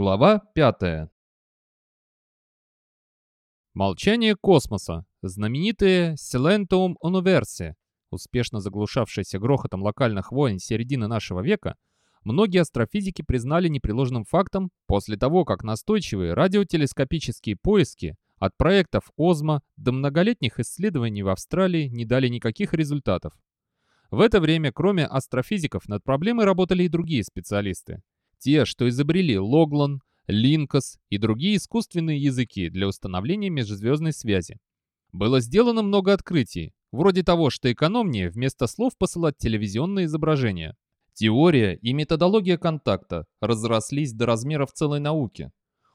Глава 5. Молчание космоса. Знаменитые Silentium Universe, успешно заглушавшиеся грохотом локальных войн середины нашего века, многие астрофизики признали непреложным фактом после того, как настойчивые радиотелескопические поиски от проектов ОЗМА до многолетних исследований в Австралии не дали никаких результатов. В это время, кроме астрофизиков, над проблемой работали и другие специалисты. Те, что изобрели Логлан, Линкос и другие искусственные языки для установления межзвездной связи. Было сделано много открытий, вроде того, что экономнее вместо слов посылать телевизионные изображения. Теория и методология контакта разрослись до размеров целой науки.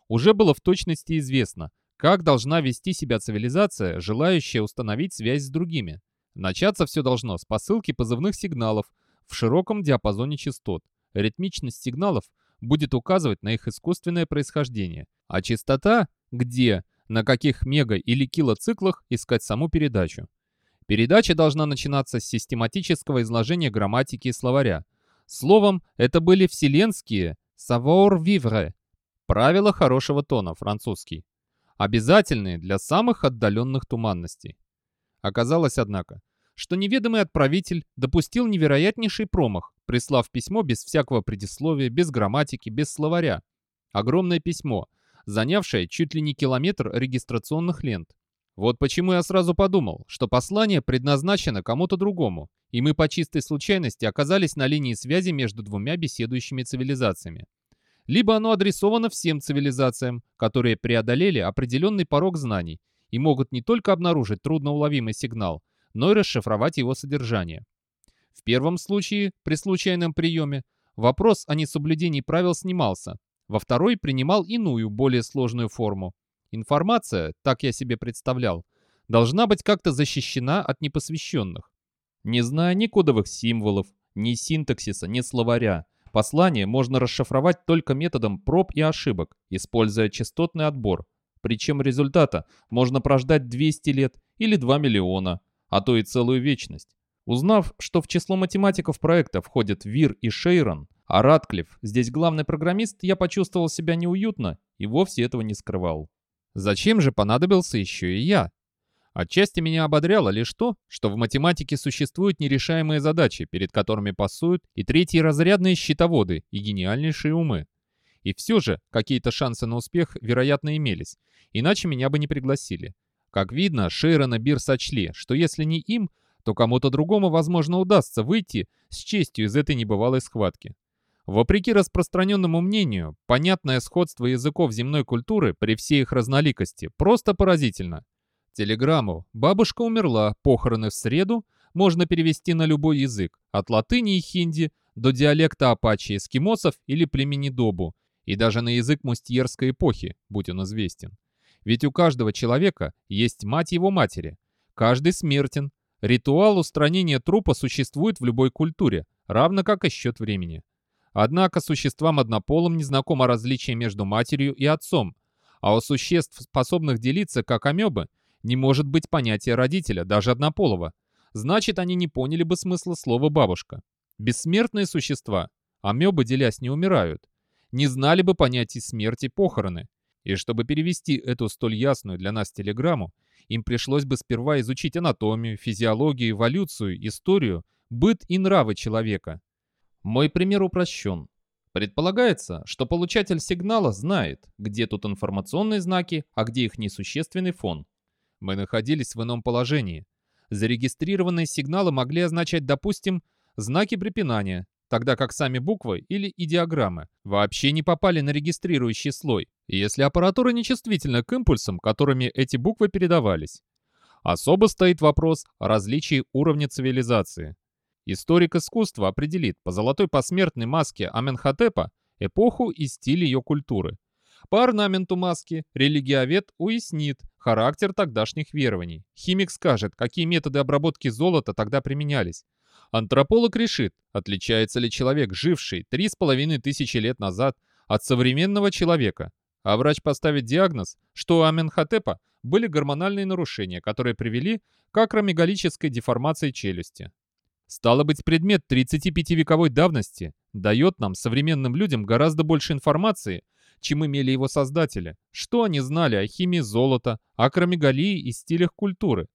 Уже было в точности известно, как должна вести себя цивилизация, желающая установить связь с другими. Начаться все должно с посылки позывных сигналов в широком диапазоне частот. Ритмичность сигналов будет указывать на их искусственное происхождение, а частота — где, на каких мега- или килоциклах искать саму передачу. Передача должна начинаться с систематического изложения грамматики и словаря. Словом, это были вселенские savoir-vivre, правила хорошего тона, французский, обязательные для самых отдаленных туманностей. Оказалось, однако, что неведомый отправитель допустил невероятнейший промах, прислав письмо без всякого предисловия, без грамматики, без словаря. Огромное письмо, занявшее чуть ли не километр регистрационных лент. Вот почему я сразу подумал, что послание предназначено кому-то другому, и мы по чистой случайности оказались на линии связи между двумя беседующими цивилизациями. Либо оно адресовано всем цивилизациям, которые преодолели определенный порог знаний и могут не только обнаружить трудноуловимый сигнал, но и расшифровать его содержание. В первом случае, при случайном приеме, вопрос о несоблюдении правил снимался, во второй принимал иную, более сложную форму. Информация, так я себе представлял, должна быть как-то защищена от непосвященных. Не зная ни кодовых символов, ни синтаксиса, ни словаря, послание можно расшифровать только методом проб и ошибок, используя частотный отбор. Причем результата можно прождать 200 лет или 2 миллиона, а то и целую вечность. Узнав, что в число математиков проекта входят Вир и Шейрон, а Ратклифф здесь главный программист, я почувствовал себя неуютно и вовсе этого не скрывал. Зачем же понадобился еще и я? Отчасти меня ободряло лишь то, что в математике существуют нерешаемые задачи, перед которыми пасуют и третьи разрядные счетоводы и гениальнейшие умы. И все же какие-то шансы на успех, вероятно, имелись, иначе меня бы не пригласили. Как видно, Шейрон и Бир сочли, что если не им, то кому-то другому, возможно, удастся выйти с честью из этой небывалой схватки. Вопреки распространенному мнению, понятное сходство языков земной культуры при всей их разноликости просто поразительно. Телеграмму «Бабушка умерла, похороны в среду» можно перевести на любой язык, от латыни и хинди до диалекта апачи, эскимосов или племени Добу, и даже на язык мустьерской эпохи, будь он известен. Ведь у каждого человека есть мать его матери. Каждый смертен. Ритуал устранения трупа существует в любой культуре, равно как и счет времени. Однако существам однополым не знакомо различие между матерью и отцом, а у существ, способных делиться как амебы, не может быть понятия родителя, даже однополого. Значит, они не поняли бы смысла слова «бабушка». Бессмертные существа, амебы, делясь, не умирают, не знали бы понятий смерти похороны. И чтобы перевести эту столь ясную для нас телеграмму, им пришлось бы сперва изучить анатомию, физиологию, эволюцию, историю, быт и нравы человека. Мой пример упрощен. Предполагается, что получатель сигнала знает, где тут информационные знаки, а где их несущественный фон. Мы находились в ином положении. Зарегистрированные сигналы могли означать, допустим, знаки препинания, тогда как сами буквы или идиограммы вообще не попали на регистрирующий слой, если аппаратура нечувствительна к импульсам, которыми эти буквы передавались. Особо стоит вопрос о различии уровня цивилизации. Историк искусства определит по золотой посмертной маске Аменхотепа эпоху и стиль ее культуры. По орнаменту маски религиовед уяснит характер тогдашних верований. Химик скажет, какие методы обработки золота тогда применялись. Антрополог решит, отличается ли человек, живший три с половиной тысячи лет назад, от современного человека. А врач поставит диагноз, что у Аменхотепа были гормональные нарушения, которые привели к акромегалической деформации челюсти. Стало быть, предмет 35-вековой давности дает нам, современным людям, гораздо больше информации, чем имели его создатели. Что они знали о химии золота, акромегалии и стилях культуры?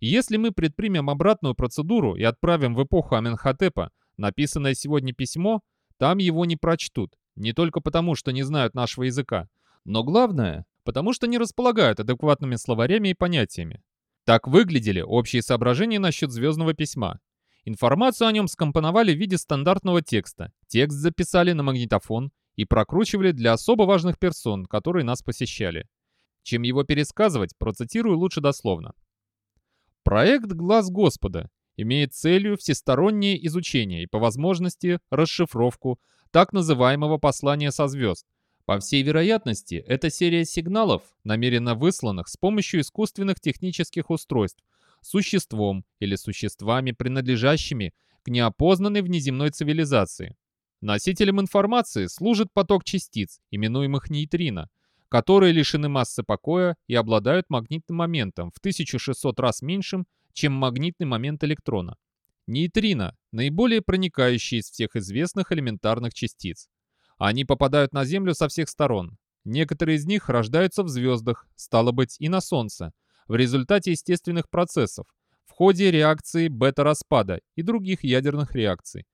Если мы предпримем обратную процедуру и отправим в эпоху Аменхотепа написанное сегодня письмо, там его не прочтут. Не только потому, что не знают нашего языка, но главное, потому что не располагают адекватными словарями и понятиями. Так выглядели общие соображения насчет звездного письма. Информацию о нем скомпоновали в виде стандартного текста. Текст записали на магнитофон и прокручивали для особо важных персон, которые нас посещали. Чем его пересказывать, процитирую лучше дословно. Проект «Глаз Господа» имеет целью всестороннее изучение и, по возможности, расшифровку так называемого послания со звезд. По всей вероятности, это серия сигналов, намеренно высланных с помощью искусственных технических устройств, существом или существами, принадлежащими к неопознанной внеземной цивилизации. Носителем информации служит поток частиц, именуемых нейтрино, которые лишены массы покоя и обладают магнитным моментом в 1600 раз меньшим, чем магнитный момент электрона. Нейтрино – наиболее проникающие из всех известных элементарных частиц. Они попадают на Землю со всех сторон. Некоторые из них рождаются в звездах, стало быть, и на Солнце, в результате естественных процессов, в ходе реакции бета-распада и других ядерных реакций.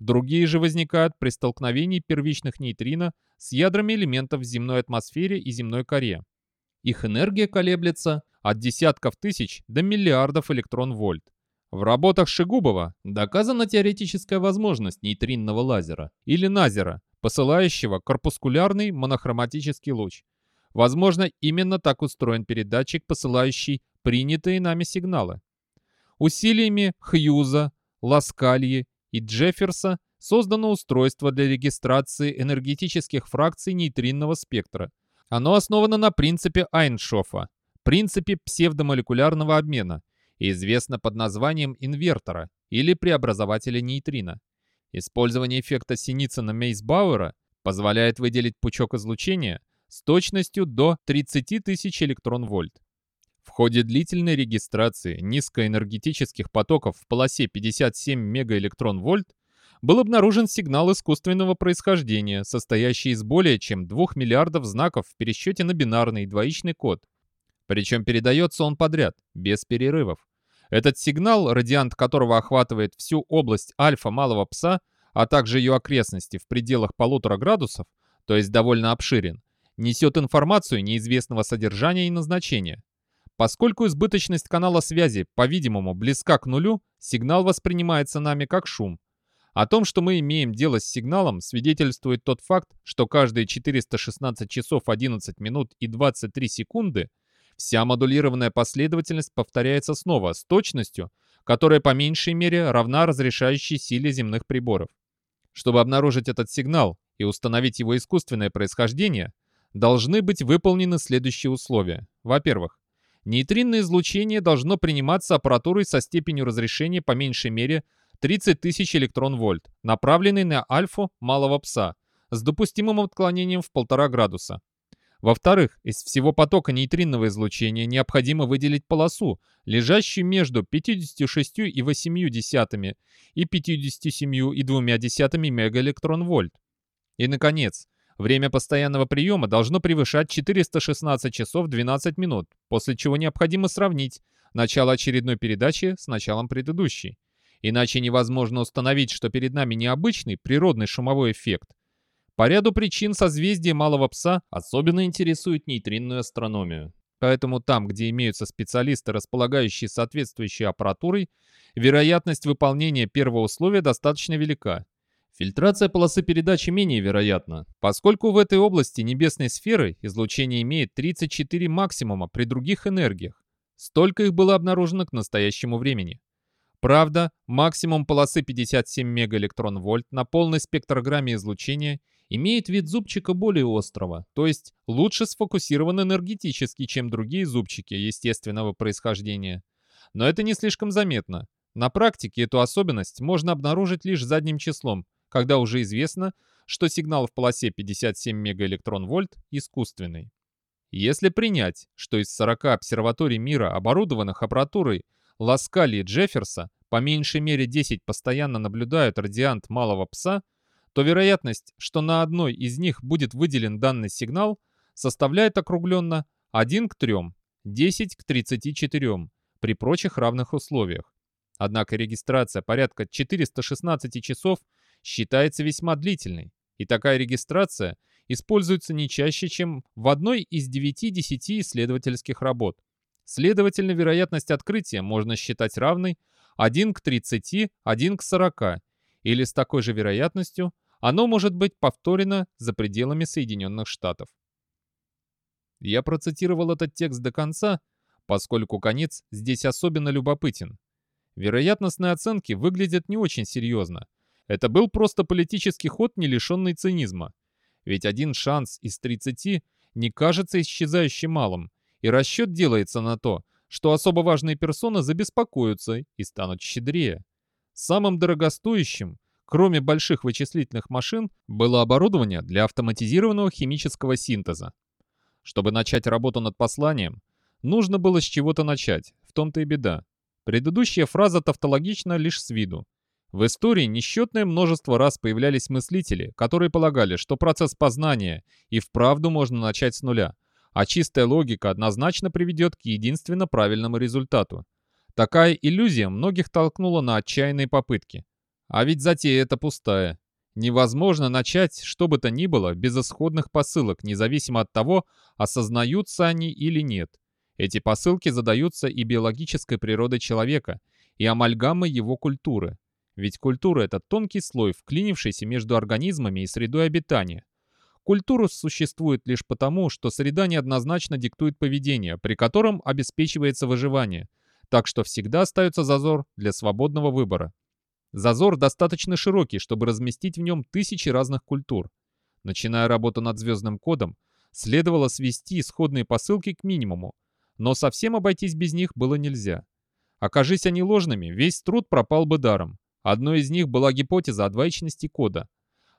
Другие же возникают при столкновении первичных нейтрино с ядрами элементов в земной атмосфере и земной коре. Их энергия колеблется от десятков тысяч до миллиардов электрон-вольт. В работах Шигубова доказана теоретическая возможность нейтринного лазера или назера, посылающего корпускулярный монохроматический луч. Возможно, именно так устроен передатчик, посылающий принятые нами сигналы. Усилиями Хьюза, Ласкальи и Джефферса создано устройство для регистрации энергетических фракций нейтринного спектра. Оно основано на принципе Айншофа, принципе псевдомолекулярного обмена, и известно под названием инвертора или преобразователя нейтрино. Использование эффекта Синицына-Мейсбауэра позволяет выделить пучок излучения с точностью до 30 тысяч электрон-вольт. В ходе длительной регистрации низкоэнергетических потоков в полосе 57 мегаэлектрон-вольт был обнаружен сигнал искусственного происхождения, состоящий из более чем 2 миллиардов знаков в пересчете на бинарный двоичный код. Причем передается он подряд, без перерывов. Этот сигнал, радиант которого охватывает всю область альфа малого пса, а также ее окрестности в пределах полутора градусов, то есть довольно обширен, несет информацию неизвестного содержания и назначения. Поскольку избыточность канала связи, по-видимому, близка к нулю, сигнал воспринимается нами как шум. О том, что мы имеем дело с сигналом, свидетельствует тот факт, что каждые 416 часов 11 минут и 23 секунды – Вся модулированная последовательность повторяется снова с точностью, которая по меньшей мере равна разрешающей силе земных приборов. Чтобы обнаружить этот сигнал и установить его искусственное происхождение, должны быть выполнены следующие условия. Во-первых, нейтринное излучение должно приниматься аппаратурой со степенью разрешения по меньшей мере 30 тысяч электрон-вольт, направленной на альфу малого пса, с допустимым отклонением в 1,5 градуса. Во-вторых, из всего потока нейтринного излучения необходимо выделить полосу, лежащую между 56,8 десятыми и 57,2 мегаэлектрон-вольт. И, наконец, время постоянного приема должно превышать 416 часов 12 минут, после чего необходимо сравнить начало очередной передачи с началом предыдущей. Иначе невозможно установить, что перед нами необычный природный шумовой эффект, по ряду причин созвездие Малого Пса особенно интересует нейтринную астрономию. Поэтому там, где имеются специалисты, располагающие соответствующей аппаратурой, вероятность выполнения первого условия достаточно велика. Фильтрация полосы передачи менее вероятна, поскольку в этой области небесной сферы излучение имеет 34 максимума при других энергиях. Столько их было обнаружено к настоящему времени. Правда, максимум полосы 57 мегаэлектрон-вольт на полной спектрограмме излучения имеет вид зубчика более острого, то есть лучше сфокусирован энергетически, чем другие зубчики естественного происхождения. Но это не слишком заметно. На практике эту особенность можно обнаружить лишь задним числом, когда уже известно, что сигнал в полосе 57 мегаэлектрон-вольт искусственный. Если принять, что из 40 обсерваторий мира, оборудованных аппаратурой Ласкали и Джефферса, по меньшей мере 10 постоянно наблюдают радиант малого пса, то вероятность, что на одной из них будет выделен данный сигнал, составляет округленно 1 к 3, 10 к 34 при прочих равных условиях. Однако регистрация порядка 416 часов считается весьма длительной, и такая регистрация используется не чаще, чем в одной из 9-10 исследовательских работ. Следовательно, вероятность открытия можно считать равной 1 к 30, 1 к 40, или с такой же вероятностью оно может быть повторено за пределами Соединенных Штатов. Я процитировал этот текст до конца, поскольку конец здесь особенно любопытен. Вероятностные оценки выглядят не очень серьезно. Это был просто политический ход, не лишенный цинизма. Ведь один шанс из 30 не кажется исчезающе малым, и расчет делается на то, что особо важные персоны забеспокоятся и станут щедрее. Самым дорогостоящим, кроме больших вычислительных машин, было оборудование для автоматизированного химического синтеза. Чтобы начать работу над посланием, нужно было с чего-то начать, в том-то и беда. Предыдущая фраза тавтологична лишь с виду. В истории несчетное множество раз появлялись мыслители, которые полагали, что процесс познания и вправду можно начать с нуля, а чистая логика однозначно приведет к единственно правильному результату. Такая иллюзия многих толкнула на отчаянные попытки. А ведь затея эта пустая. Невозможно начать что бы то ни было без исходных посылок, независимо от того, осознаются они или нет. Эти посылки задаются и биологической природой человека, и амальгамой его культуры. Ведь культура — это тонкий слой, вклинившийся между организмами и средой обитания. Культура существует лишь потому, что среда неоднозначно диктует поведение, при котором обеспечивается выживание, так что всегда остается зазор для свободного выбора. Зазор достаточно широкий, чтобы разместить в нем тысячи разных культур. Начиная работу над звездным кодом, следовало свести исходные посылки к минимуму, но совсем обойтись без них было нельзя. Окажись они ложными, весь труд пропал бы даром. Одной из них была гипотеза о двоичности кода.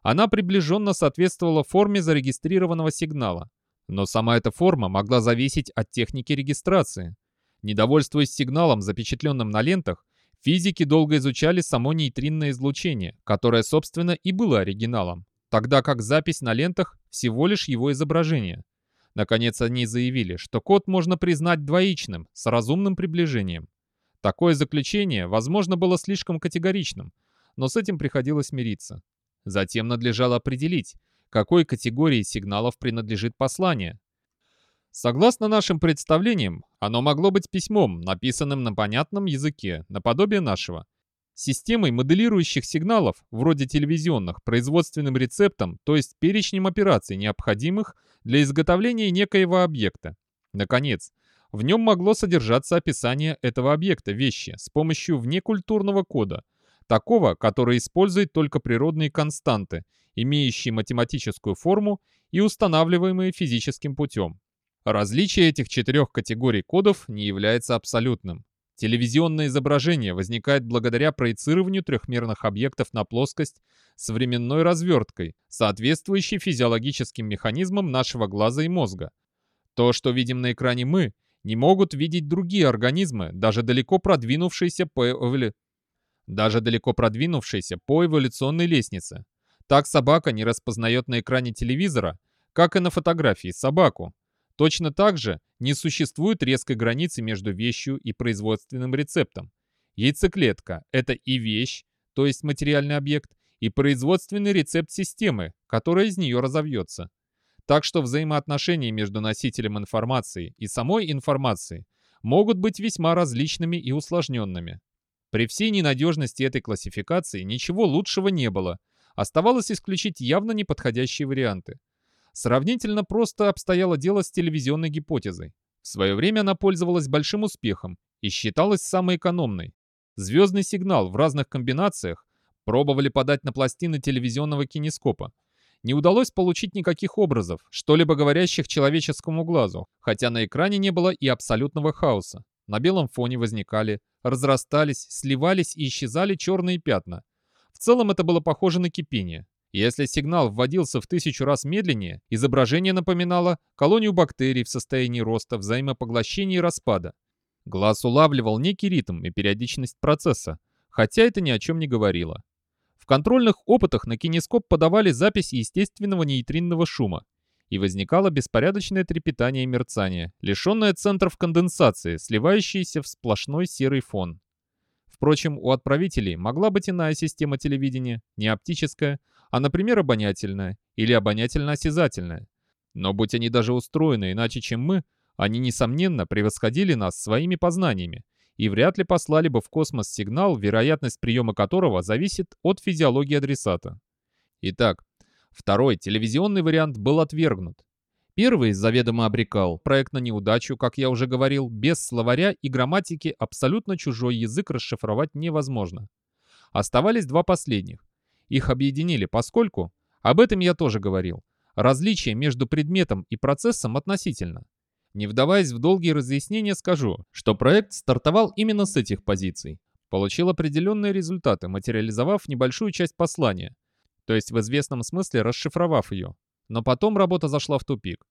Она приближенно соответствовала форме зарегистрированного сигнала. Но сама эта форма могла зависеть от техники регистрации. Недовольствуясь сигналом, запечатленным на лентах, физики долго изучали само нейтринное излучение, которое, собственно, и было оригиналом, тогда как запись на лентах всего лишь его изображение. Наконец они заявили, что код можно признать двоичным, с разумным приближением. Такое заключение, возможно, было слишком категоричным, но с этим приходилось мириться. Затем надлежало определить, какой категории сигналов принадлежит послание. Согласно нашим представлениям, оно могло быть письмом, написанным на понятном языке, наподобие нашего. Системой моделирующих сигналов, вроде телевизионных, производственным рецептом, то есть перечнем операций, необходимых для изготовления некоего объекта. Наконец, в нем могло содержаться описание этого объекта вещи с помощью внекультурного кода, такого, который использует только природные константы, имеющие математическую форму и устанавливаемые физическим путем. Различие этих четырех категорий кодов не является абсолютным. Телевизионное изображение возникает благодаря проецированию трехмерных объектов на плоскость с временной разверткой, соответствующей физиологическим механизмам нашего глаза и мозга. То, что видим на экране мы, не могут видеть другие организмы, даже далеко продвинувшиеся по, эволю... даже далеко продвинувшиеся по эволюционной лестнице. Так собака не распознает на экране телевизора, как и на фотографии собаку. Точно так же не существует резкой границы между вещью и производственным рецептом. Яйцеклетка – это и вещь, то есть материальный объект, и производственный рецепт системы, которая из нее разовьется. Так что взаимоотношения между носителем информации и самой информацией могут быть весьма различными и усложненными. При всей ненадежности этой классификации ничего лучшего не было. Оставалось исключить явно неподходящие варианты. Сравнительно просто обстояло дело с телевизионной гипотезой. В свое время она пользовалась большим успехом и считалась самой экономной. Звездный сигнал в разных комбинациях пробовали подать на пластины телевизионного кинескопа, не удалось получить никаких образов, что-либо говорящих человеческому глазу, хотя на экране не было и абсолютного хаоса. На белом фоне возникали, разрастались, сливались и исчезали черные пятна. В целом это было похоже на кипение. Если сигнал вводился в тысячу раз медленнее, изображение напоминало колонию бактерий в состоянии роста, взаимопоглощения и распада. Глаз улавливал некий ритм и периодичность процесса, хотя это ни о чем не говорило. В контрольных опытах на кинескоп подавали запись естественного нейтринного шума, и возникало беспорядочное трепетание и мерцание, лишенное центров конденсации, сливающееся в сплошной серый фон. Впрочем, у отправителей могла быть иная система телевидения, не оптическая, а, например, обонятельная или обонятельно-осязательная. Но будь они даже устроены иначе, чем мы, они, несомненно, превосходили нас своими познаниями и вряд ли послали бы в космос сигнал, вероятность приема которого зависит от физиологии адресата. Итак, второй телевизионный вариант был отвергнут. Первый заведомо обрекал проект на неудачу, как я уже говорил, без словаря и грамматики абсолютно чужой язык расшифровать невозможно. Оставались два последних. Их объединили, поскольку, об этом я тоже говорил, различие между предметом и процессом относительно. Не вдаваясь в долгие разъяснения, скажу, что проект стартовал именно с этих позиций. Получил определенные результаты, материализовав небольшую часть послания, то есть в известном смысле расшифровав ее. Но потом работа зашла в тупик.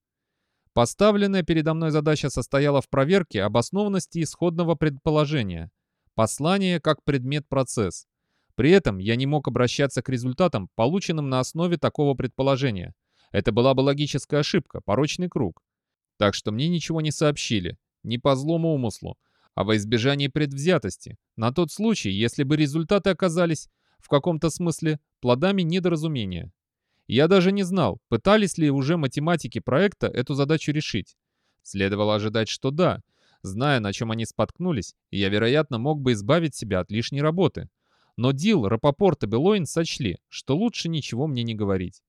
Поставленная передо мной задача состояла в проверке обоснованности исходного предположения. Послание как предмет-процесс. При этом я не мог обращаться к результатам, полученным на основе такого предположения. Это была бы логическая ошибка, порочный круг. Так что мне ничего не сообщили, не по злому умыслу, а во избежание предвзятости, на тот случай, если бы результаты оказались в каком-то смысле плодами недоразумения. Я даже не знал, пытались ли уже математики проекта эту задачу решить. Следовало ожидать, что да. Зная, на чем они споткнулись, я, вероятно, мог бы избавить себя от лишней работы. Но Дил, Рапопорт и Белоин сочли, что лучше ничего мне не говорить.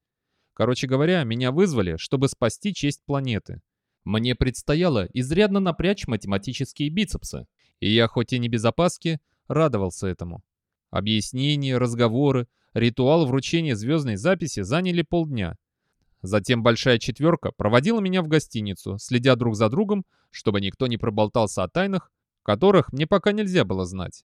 Короче говоря, меня вызвали, чтобы спасти честь планеты. Мне предстояло изрядно напрячь математические бицепсы, и я, хоть и не без опаски, радовался этому. Объяснения, разговоры, ритуал вручения звездной записи заняли полдня. Затем большая четверка проводила меня в гостиницу, следя друг за другом, чтобы никто не проболтался о тайнах, которых мне пока нельзя было знать.